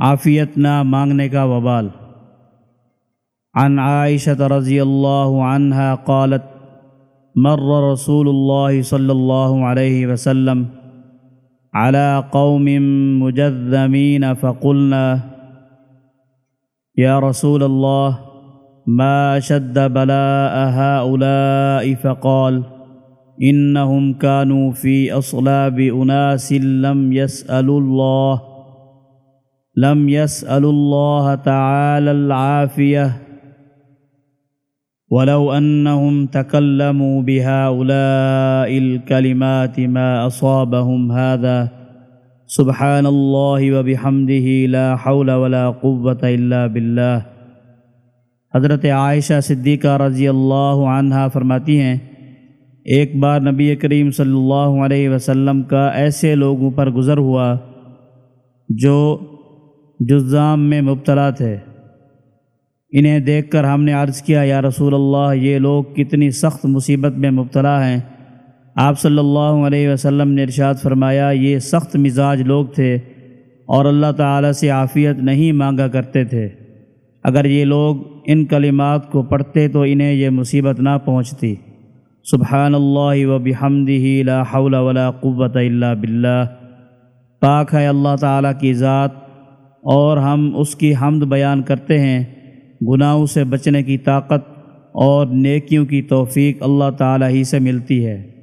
عافیت نہ مانگنے کا وبال. عن عائشة رضی اللہ عنہ قالت مر رسول اللہ صلی اللہ علیہ وسلم على قوم مجذمين فقلنا يا رسول الله ما شد بلاء هؤلاء؟ فقال إنهم كانوا في أصلاب أناس لم يسألوا الله. لم يسألوا الله تعالى العافية ولو أنهم تكلموا بهؤلاء الكلمات ما أصابهم هذا سبحان الله وبحمده لا حول ولا قوة إلا بالله حضرت عائشہ صدیقہ رضی اللہ عنہ فرماتی ہیں، ایک بار نبی کریم صلی اللہ علیہ وسلم کا ایسے لوگوں پر گزر ہوا جو جزام میں مبتلا تھے۔ انہیں دیکھ کر ہم نے عرض کیا، یا رسول اللہ، یہ لوگ کتنی سخت مصیبت میں مبتلا ہیں۔ آپ صلی اللہ علیہ وسلم نے ارشاد فرمایا، یہ سخت مزاج لوگ تھے اور اللہ تعالیٰ سے عافیت نہیں مانگا کرتے تھے۔ اگر یہ لوگ ان کلمات کو پڑھتے تو انہیں یہ مصیبت نہ پہنچتی۔ سبحان اللہ و بحمدہ، لا حول ولا قوت الا باللہ۔ پاک ہے اللہ تعالیٰ کی ذات اور ہم اس کی حمد بیان کرتے ہیں۔ گناہوں سے بچنے کی طاقت اور نیکیوں کی توفیق اللہ تعالیٰ ہی سے ملتی ہے۔